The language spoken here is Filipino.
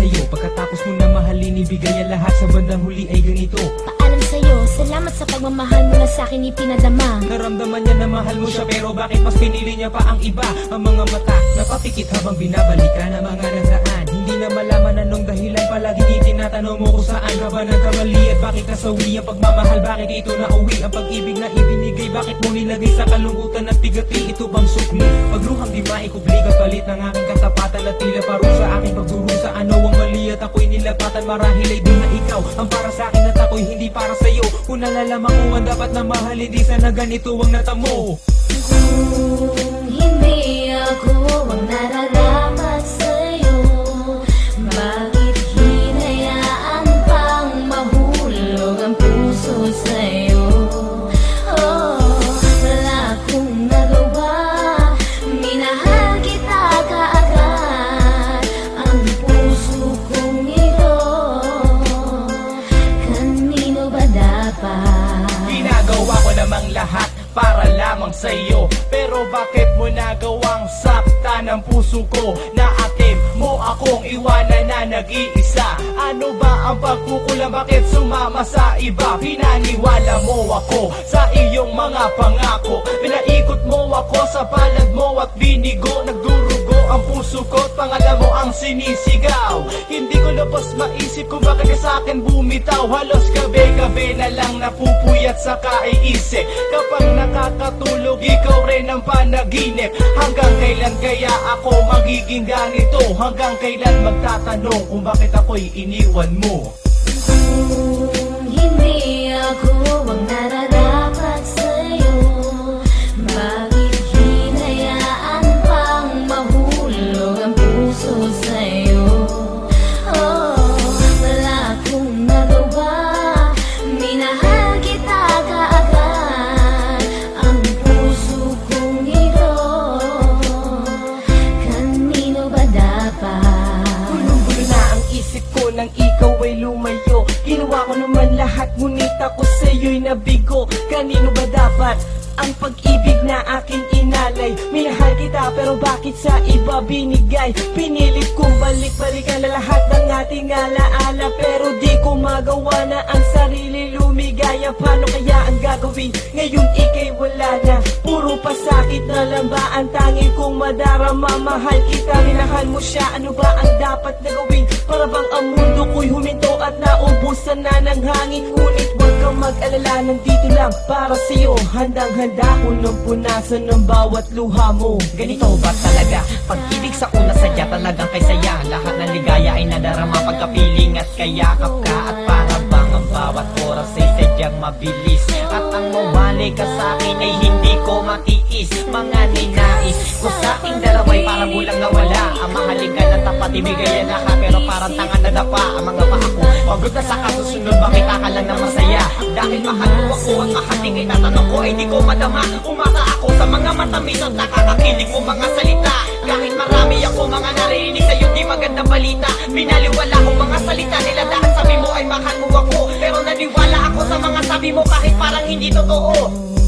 sa'yo. Pagkatapos mo na mahalin, ibigay ang lahat Sa bandang huli ay ganito. Paalam sa'yo, salamat sa pagmamahal mo na sa'kin ipinadama. Naramdaman niya na mahal mo siya Pero bakit mas pinili niya pa ang iba? Ang mga mata napapikit habang binabalikan Ang mga nagraan Hindi na malaman anong dahilan Palaging itinatanong mo kung saan ka ba nagkamali At bakit nasawi ang pagmamahal. Bakit ito na uwi Ang pag-ibig na ibinigay Bakit mo nilagay sa kalungkutan at bigati Ito bang sukli Pagluhang di maikubli Kapalit ng aking katapatan At tila parusa aking pagdurusa. Ano ang mali at ako'y nilapatan? Marahil ay di na ikaw Ang para sa akin at ako'y hindi para sa'yo. Kung nalalaman ko ang dapat na mahal Hindi sana ganito ang natamo. Kung hindi ako ang nararapat namang lahat para lamang sa'yo. Pero bakit mo nagawang sakta ng puso ko? Na atim mo akong iwanan na nag-iisa. Ano ba ang pagkukulang bakit sumama sa iba? Pinaniwala mo ako sa iyong mga pangako. Pinaikot mo ako sa palad mo at binigo. Nagdurugo ang puso ko at pangalan mo ang sinisigaw. Hindi ko labas maisip kung bakit ka sa akin bumitaw. Halos gabi-gabi na lang napupuyat sa kaiisip Kapag nakakatulog ikaw rin ang panaginip. Hanggang kailan kaya ako magiging ganito? Hanggang kailan magtatanong kung bakit ako'y iniwan mo? Kung hindi ako ikaw ay lumayo. Ginawa ko naman lahat ngunit ako sa'yo'y nabigo. Kanino ba dapat ang pag-ibig na aking inalay. Minahal kita pero bakit sa iba binigay? Pinilit kong balik-balikan na lahat ng ating alaala Pero di ko magawa na ang sarili lumigaya. Paano kaya ang gagawin? Ngayon ikay wala na. Puro pasakit na lang ba ang tanging kong madarama? Mahal kita, minahal mo siya. Ano ba ang dapat na gawin? Para bang ang mundo ko'y huminto At naubusan na ng hangin Ngunit kang mag-alala Nandito lang para sa'yo. Handang-handa ko ng punasan ng bawat luha mo. Ganito ba talaga? Pag-ibig sa una sadya talagang kay saya. Lahat ng ligaya ay nadarama pagkapiling at kayakap ka. At para bang ang bawat oras ay sadyang mabilis. At ang mawali ka sa ay hindi ko matiis. Mga ninais ko sa aking dalaway parang bulang nawala. Ang mahalin ka ng tapat ibigay ang lahat Pero parang tanga na dapa. Ang mga paa ko Pagod na sa kasusunod bakit ka lang na masaya Dahil mahal mo ako at mahating ay tatanong ko ay di ko madama. Umasa ako sa mga matamis at nakakakilig mo mga salita. Kahit marami ako mga naririnig sa'yo di maganda balita. Binaliwala ko mga salita nila dahil sabi mo ay mahal mo ako. Pero naniwala ako sa mga sabi mo kahit parang hindi totoo